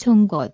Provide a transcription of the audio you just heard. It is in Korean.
송곳